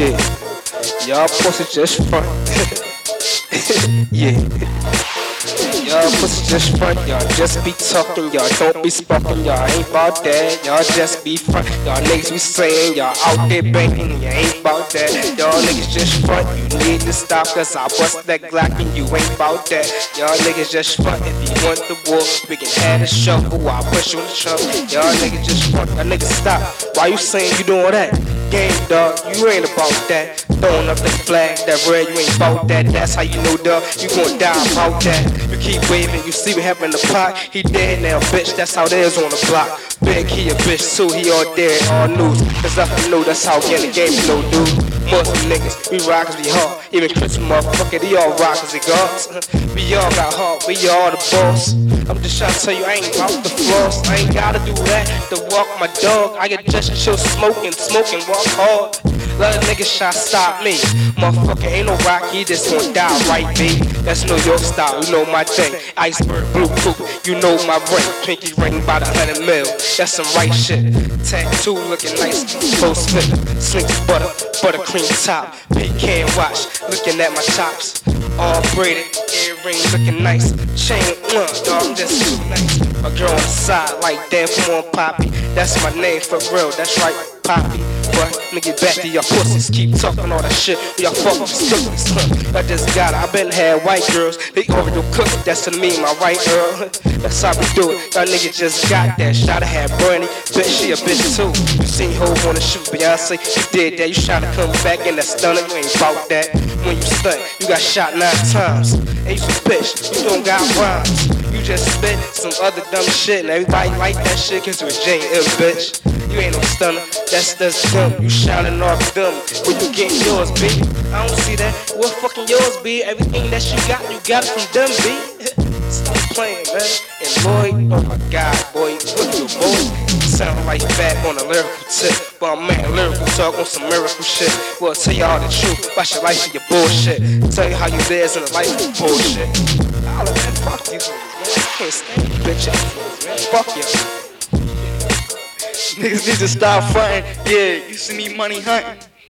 Yeah, y'all pussy just front. yeah. Y'all pussy just front, y'all just be talking, y'all don't be sparking, y'all ain't bout that, y'all just be front, y'all niggas be saying, y'all out there banking, y'all ain't bout that, y'all niggas just front, you need to stop, cause I bust that Glock and you ain't bout that, y'all niggas just front, if you want the war, we can have a shuffle, I push on the trunk, y'all niggas just front, y'all niggas stop, why you saying you doing that? Game dog, you ain't about that. Throwing up the flag, that red, you ain't about that. That's how you know, dog, you gon' die about that. You keep waving, you see what happened the pot. He dead now, bitch, that's how is on the block. Big, he a bitch too, he all dead, all news. Cause nothing new, that's how we in the game, no dude. Muslim niggas, we rockers, we hard. Even Chris motherfucker, they all rockers, they gods. We all got heart, we all the boss. I'm just trying to tell you, I ain't out the floss. I ain't gotta do that to walk my dog. I get just chill smoking, smoking, walk hard. A nigga shot stop me. Motherfucker ain't no Rocky, just gon' die right, B. That's New York style, you know my thing. Iceberg, blue coupe, you know my ring. Pinky ring by the hundred mil, that's some right shit. Tattoo looking nice, close fit. Slinks butter, butter cream top. Pecan watch, looking at my chops. All braided, earring looking nice. Chain, uh, dog, I'm too nice. My girl on the side, like damn, come on, Poppy. That's my name for real, that's right, Poppy. But nigga, back to your pussies, keep talking all that shit. Y'all fucking huh? I just got it. I been had white girls, they Oreo cookies. That's to me, my right girl. That's how we do it. Y'all nigga just got that shot. I had Bernie, bitch, she a bitch too. You seen Ho wanna shoot Beyonce, you did that. You try to come back in that stunner, you ain't bout that. When you stunt, you got shot nine times. And you bitch, you don't got rhymes. Just spit some other dumb shit, and everybody like that shit cause you a J.M. bitch. You ain't no stunner, that's that's dumb. You shining off them. Where you getting yours, B? I don't see that. What fucking yours, B? Everything that you got, you got it from them, B. Stop playing, man. And Lloyd, oh my god, boy, what you boy? Sound like fat on a lyrical tip. But I'm man, lyrical talk on some miracle shit. Well, tell you all the truth. Watch your life for your bullshit. Tell you how you live in a life of bullshit. Niggas, man. I can't stand you bitch. Fuck you. Niggas need to stop fronting. Yeah, you see me money hunting.